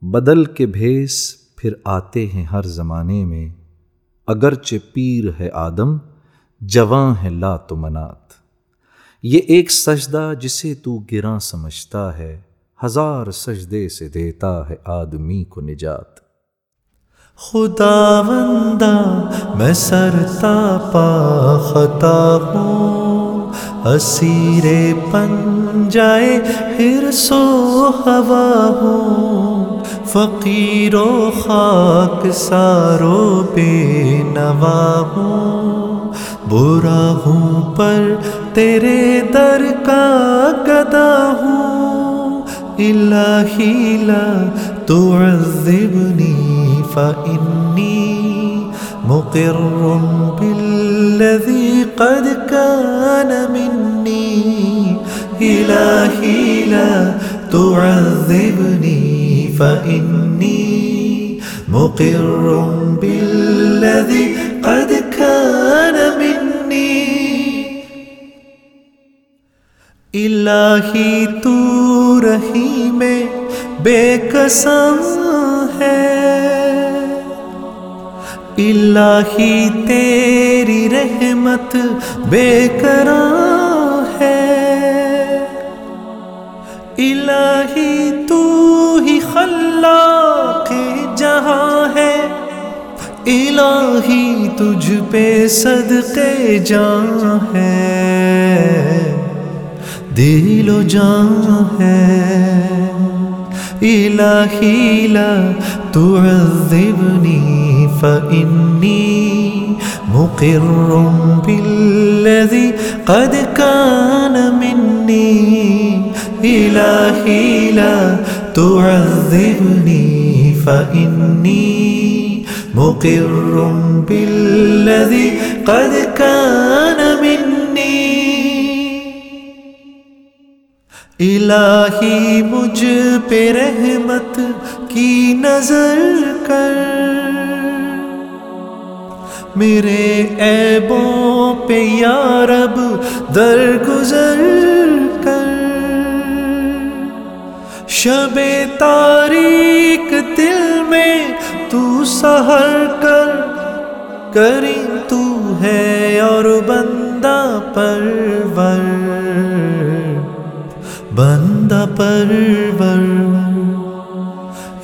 بدل کے بھیس پھر آتے ہیں ہر زمانے میں۔ اگرچہ پیر ہے آدم جواں ہے لا تو منات۔ یہ ایک سجدہ جسے تو گراں سمجھتا ہے، ہزار سجدے سے دیتا ہے آدمی کو نجات۔ خدا بندہ، میں سرتا پا خطا ہوں۔ اسیر پن جائے، پھر سو ہوا ہوں۔ فقیر و خاک سارو بے نوا ہوں، برا ہوں پر تیرے در کا گدا ہوں۔ الہی لا تعذبنی فإني مقر بالذي قد كان مني إلهي لا تعذبني فإني مقر بالذي قد كان مني. الہی تو رہی میں بے قسم ہے. الہی تیری رحمت بے کرا ہے. الہی الہی تجھ پہ صدقے جان ہے۔ دل و جان ہے۔ الہی لا تعذبني فإني مقر بالذي قد كان مني إلهي لا تعذبني فإني مقر بالذي قد كان مني. الہی مجھ پہ رحمت کی نظر کر. میرے عیبوں پہ یارب در گزر کر. شب تاریک دل میں تو سہر کر کریم تو ہے اور بندہ پرور بندہ پرور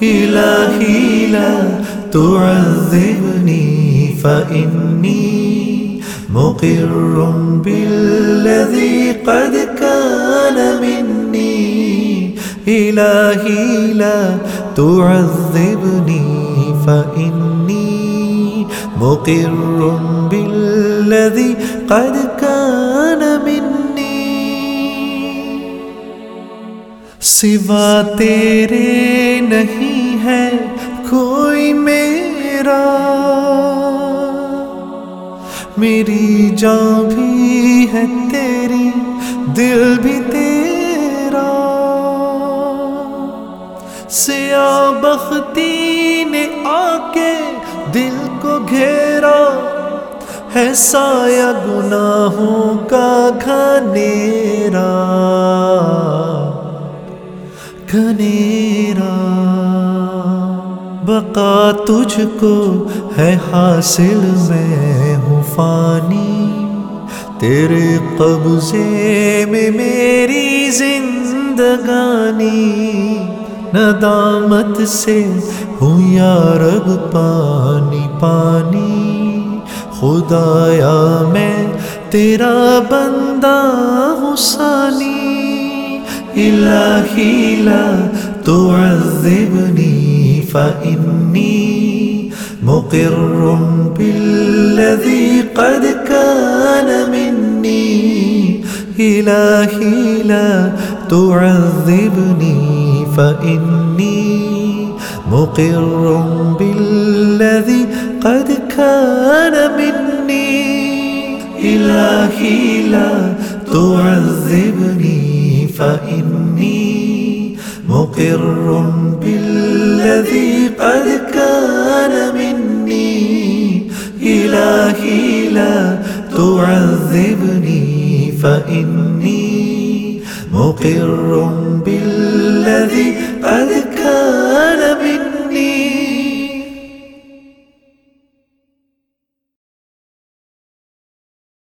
الہی لا تعذبنی فإنی مقر بالذی قد كان منی الہی لا تعذبنی فإنی مقر بالذی قد كان منی سوا تیرے نہیں ہے کوئی میرا میری جان بھی ہے تیری، دل بھی تیرا۔ سیاہ بختی گھیرا ہے سایہ گناہوں کا گھنیرا گھنیرا۔ بقا تجھ کو ہے حاصل، میں ہوں فانی۔ تیرے قبضے میں میری زندگانی۔ ندامت سے ہوں یا رب، پانی پانی۔ خدایا، میں تیرا بندہ ہوں سانی الہی لا تعذبنی فإنی مقر بالذی قد كان منی۔ الہی لا تعذبنی فإنی مقر بالذی قد كان منی الہی لا تعذبنی فإني مقر بالذي قد كان مني. إلهي لا تعذبني، فإني مقر بالذي الذي قد كان